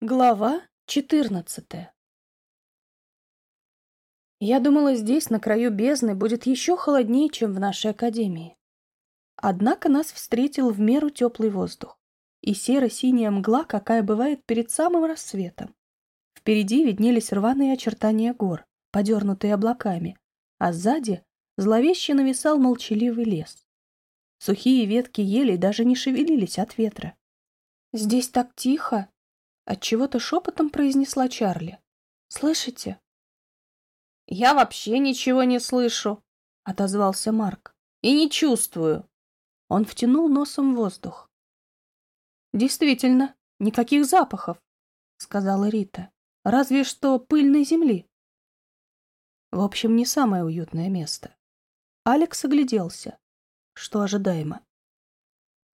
Глава четырнадцатая Я думала, здесь, на краю бездны, будет еще холоднее, чем в нашей академии. Однако нас встретил в меру теплый воздух и серо-синяя мгла, какая бывает перед самым рассветом. Впереди виднелись рваные очертания гор, подернутые облаками, а сзади зловеще нависал молчаливый лес. Сухие ветки ели даже не шевелились от ветра. «Здесь так тихо!» Отчего-то шепотом произнесла Чарли. «Слышите?» «Я вообще ничего не слышу», — отозвался Марк. «И не чувствую». Он втянул носом воздух. «Действительно, никаких запахов», — сказала Рита. «Разве что пыльной земли». В общем, не самое уютное место. Алекс огляделся. Что ожидаемо.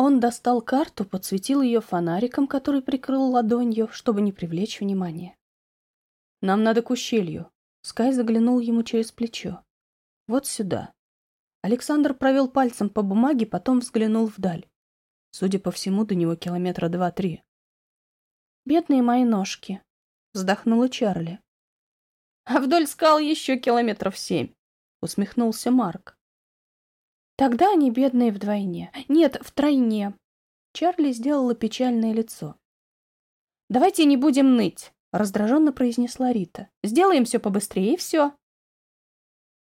Он достал карту, подсветил ее фонариком, который прикрыл ладонью, чтобы не привлечь внимания. «Нам надо к ущелью». Скай заглянул ему через плечо. «Вот сюда». Александр провел пальцем по бумаге, потом взглянул вдаль. Судя по всему, до него километра два-три. «Бедные мои ножки», — вздохнула Чарли. «А вдоль скал еще километров семь», — усмехнулся Марк. Тогда они бедные вдвойне. Нет, втройне. Чарли сделала печальное лицо. «Давайте не будем ныть», — раздраженно произнесла Рита. «Сделаем все побыстрее, и все».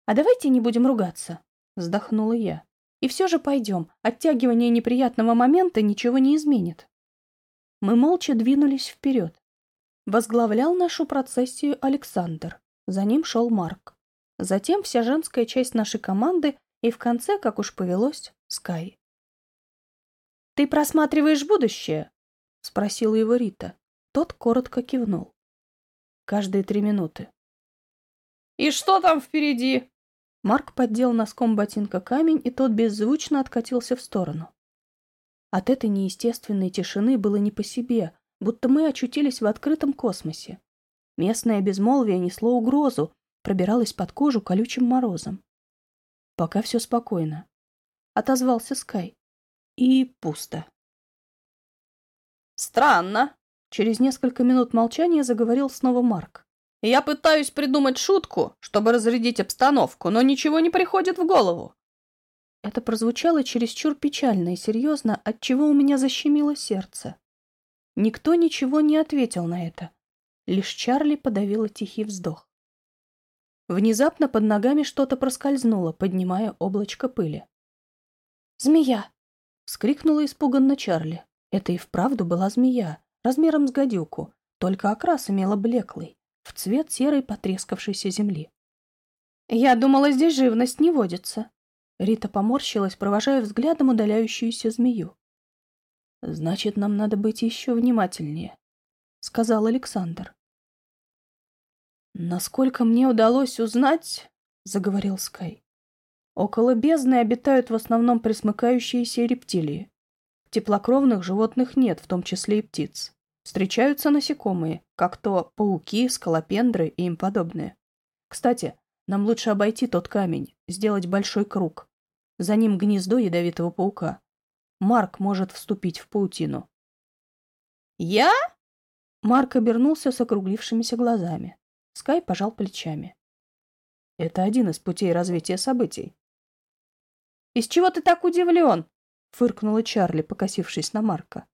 «А давайте не будем ругаться», — вздохнула я. «И все же пойдем. Оттягивание неприятного момента ничего не изменит». Мы молча двинулись вперед. Возглавлял нашу процессию Александр. За ним шел Марк. Затем вся женская часть нашей команды и в конце, как уж повелось, Скай. «Ты просматриваешь будущее?» — спросила его Рита. Тот коротко кивнул. Каждые три минуты. «И что там впереди?» Марк поддел носком ботинка камень, и тот беззвучно откатился в сторону. От этой неестественной тишины было не по себе, будто мы очутились в открытом космосе. Местное безмолвие несло угрозу, пробиралось под кожу колючим морозом. Пока все спокойно. Отозвался Скай. И пусто. Странно. Через несколько минут молчания заговорил снова Марк. Я пытаюсь придумать шутку, чтобы разрядить обстановку, но ничего не приходит в голову. Это прозвучало чересчур печально и серьезно, отчего у меня защемило сердце. Никто ничего не ответил на это. Лишь Чарли подавила тихий вздох. Внезапно под ногами что-то проскользнуло, поднимая облачко пыли. «Змея!» — вскрикнула испуганно Чарли. Это и вправду была змея, размером с гадюку, только окрас имела блеклый, в цвет серой потрескавшейся земли. «Я думала, здесь живность не водится». Рита поморщилась, провожая взглядом удаляющуюся змею. «Значит, нам надо быть еще внимательнее», — сказал Александр. «Насколько мне удалось узнать, — заговорил Скай, — около бездны обитают в основном пресмыкающиеся рептилии. Теплокровных животных нет, в том числе и птиц. Встречаются насекомые, как то пауки, скалопендры и им подобные. Кстати, нам лучше обойти тот камень, сделать большой круг. За ним гнездо ядовитого паука. Марк может вступить в паутину. «Я?» Марк обернулся с округлившимися глазами. Скай пожал плечами. Это один из путей развития событий. «Из чего ты так удивлен?» — фыркнула Чарли, покосившись на Марка.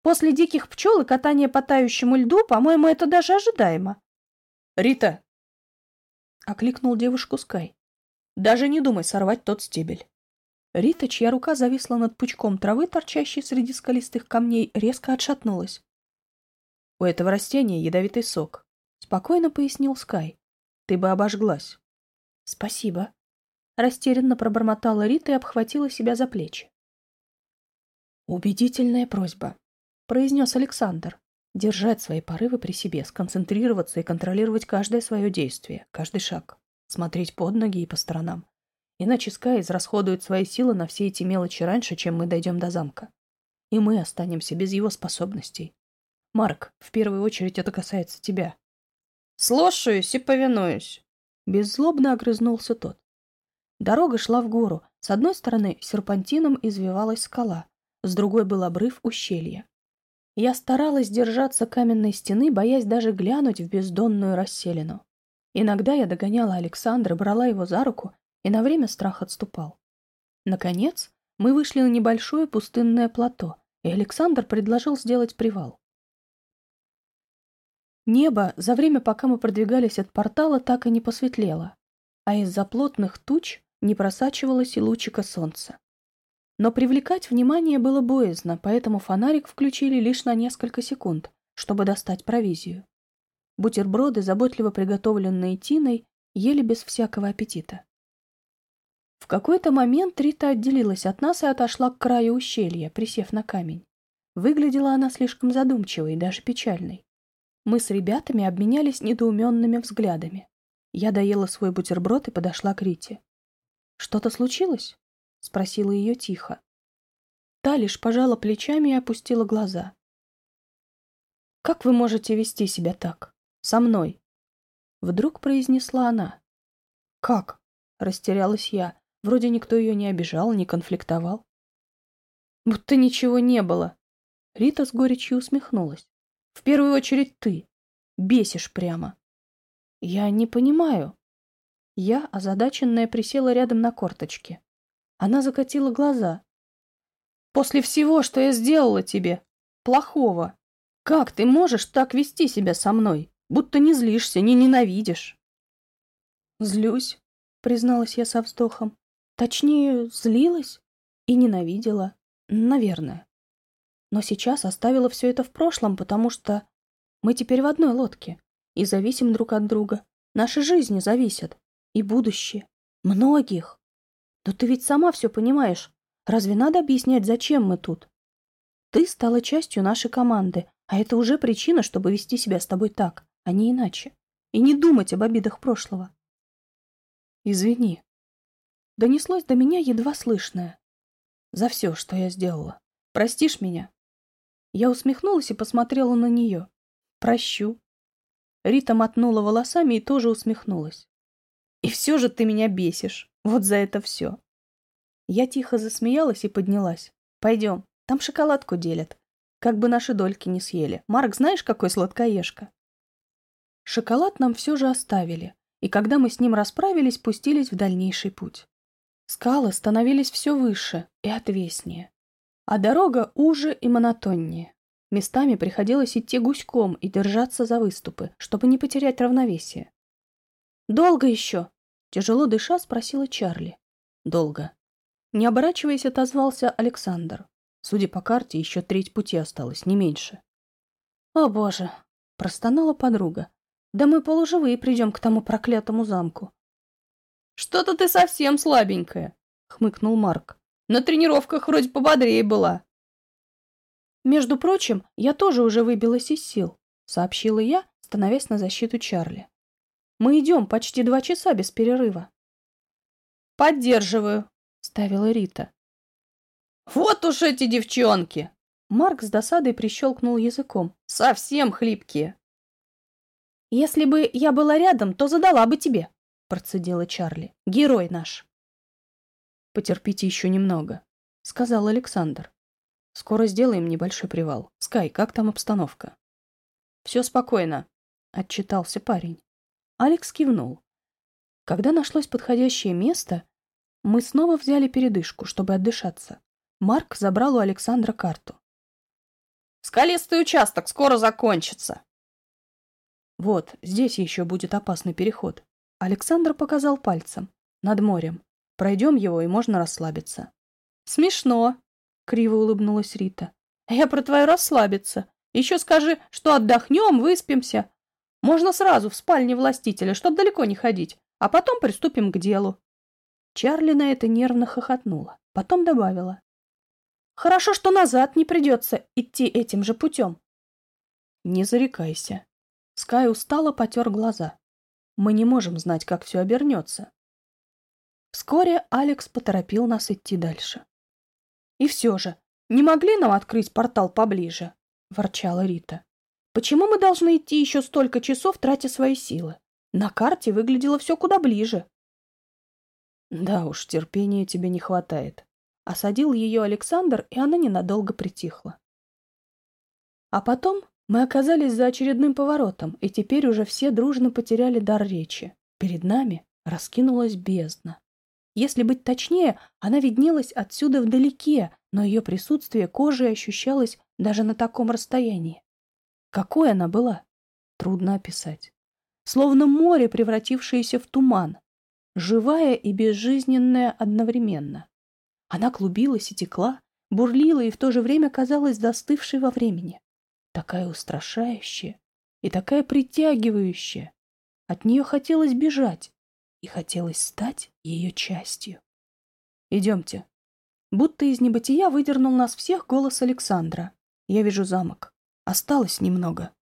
«После диких пчел и катания по тающему льду, по-моему, это даже ожидаемо». «Рита!» — окликнул девушку Скай. «Даже не думай сорвать тот стебель». Рита, чья рука зависла над пучком травы, торчащей среди скалистых камней, резко отшатнулась. У этого растения ядовитый сок. Спокойно пояснил Скай. Ты бы обожглась. Спасибо. Растерянно пробормотала Рита и обхватила себя за плечи. Убедительная просьба, произнес Александр. Держать свои порывы при себе, сконцентрироваться и контролировать каждое свое действие, каждый шаг. Смотреть под ноги и по сторонам. Иначе Скай израсходует свои силы на все эти мелочи раньше, чем мы дойдем до замка. И мы останемся без его способностей. Марк, в первую очередь это касается тебя. «Слушаюсь и повинуюсь», — беззлобно огрызнулся тот. Дорога шла в гору. С одной стороны серпантином извивалась скала, с другой был обрыв ущелья. Я старалась держаться каменной стены, боясь даже глянуть в бездонную расселину. Иногда я догоняла Александра, брала его за руку, и на время страх отступал. Наконец, мы вышли на небольшое пустынное плато, и Александр предложил сделать привал. Небо за время, пока мы продвигались от портала, так и не посветлело, а из-за плотных туч не просачивалось и лучика солнца. Но привлекать внимание было боязно, поэтому фонарик включили лишь на несколько секунд, чтобы достать провизию. Бутерброды, заботливо приготовленные Тиной, ели без всякого аппетита. В какой-то момент Рита отделилась от нас и отошла к краю ущелья, присев на камень. Выглядела она слишком задумчивой и даже печальной. Мы с ребятами обменялись недоуменными взглядами. Я доела свой бутерброд и подошла к Рите. «Что-то случилось?» — спросила ее тихо. Та лишь пожала плечами и опустила глаза. «Как вы можете вести себя так? Со мной?» Вдруг произнесла она. «Как?» — растерялась я. Вроде никто ее не обижал, не конфликтовал. «Будто ничего не было». Рита с горечью усмехнулась. «В первую очередь ты. Бесишь прямо». «Я не понимаю». Я, озадаченная, присела рядом на корточки. Она закатила глаза. «После всего, что я сделала тебе, плохого, как ты можешь так вести себя со мной, будто не злишься, не ненавидишь?» «Злюсь», — призналась я со вздохом. «Точнее, злилась и ненавидела, наверное. Но сейчас оставила все это в прошлом, потому что мы теперь в одной лодке и зависим друг от друга. Наши жизни зависят. И будущее. Многих. Но ты ведь сама все понимаешь. Разве надо объяснять, зачем мы тут? Ты стала частью нашей команды, а это уже причина, чтобы вести себя с тобой так, а не иначе. И не думать об обидах прошлого. Извини. Донеслось до меня едва слышное. За все, что я сделала. Простишь меня? Я усмехнулась и посмотрела на нее. Прощу. Рита мотнула волосами и тоже усмехнулась. И все же ты меня бесишь. Вот за это все. Я тихо засмеялась и поднялась. Пойдем, там шоколадку делят. Как бы наши дольки не съели. Марк, знаешь, какой сладкоежка? Шоколад нам все же оставили, и когда мы с ним расправились, пустились в дальнейший путь. Скалы становились все выше и отвеснее, а дорога уже и монотоннее. Местами приходилось идти гуськом и держаться за выступы, чтобы не потерять равновесие. «Долго еще?» Тяжело дыша, спросила Чарли. Долго. Не оборачиваясь, отозвался Александр. Судя по карте, еще треть пути осталось, не меньше. «О, боже!» — простонала подруга. «Да мы полуживые придем к тому проклятому замку». «Что-то ты совсем слабенькая!» — хмыкнул Марк. «На тренировках вроде пободрее была». «Между прочим, я тоже уже выбилась из сил», — сообщила я, становясь на защиту Чарли. Мы идем почти два часа без перерыва. Поддерживаю, ставила Рита. Вот уж эти девчонки! Марк с досадой прищелкнул языком. Совсем хлипкие. Если бы я была рядом, то задала бы тебе, процедила Чарли. Герой наш. Потерпите еще немного, сказал Александр. Скоро сделаем небольшой привал. Скай, как там обстановка? Все спокойно, отчитался парень. Алекс кивнул. Когда нашлось подходящее место, мы снова взяли передышку, чтобы отдышаться. Марк забрал у Александра карту. «Скалистый участок скоро закончится!» «Вот, здесь еще будет опасный переход». Александр показал пальцем. «Над морем. Пройдем его, и можно расслабиться». «Смешно!» — криво улыбнулась Рита. «Я про твою расслабиться. Еще скажи, что отдохнем, выспимся, можно сразу в спальне властителя, чтоб далеко не ходить, а потом приступим к делу. Чарли на это нервно хохотнула, потом добавила. Хорошо, что назад не придется идти этим же путем. Не зарекайся. Скай устало потер глаза. Мы не можем знать, как все обернется. Вскоре Алекс поторопил нас идти дальше. И все же, не могли нам открыть портал поближе? Ворчала Рита. Почему мы должны идти еще столько часов, тратя свои силы? На карте выглядело все куда ближе. Да уж, терпения тебе не хватает. Осадил ее Александр, и она ненадолго притихла. А потом мы оказались за очередным поворотом, и теперь уже все дружно потеряли дар речи. Перед нами раскинулась бездна. Если быть точнее, она виднелась отсюда вдалеке, но ее присутствие кожей ощущалось даже на таком расстоянии. Какой она была? Трудно описать. Словно море, превратившееся в туман. Живая и безжизненная одновременно. Она клубилась и текла, бурлила и в то же время казалась застывшей во времени такая устрашающая и такая притягивающая. От нее хотелось бежать, и хотелось стать ее частью. «Идемте». Будто из небытия выдернул нас всех голос Александра. Я вижу замок. Осталось немного.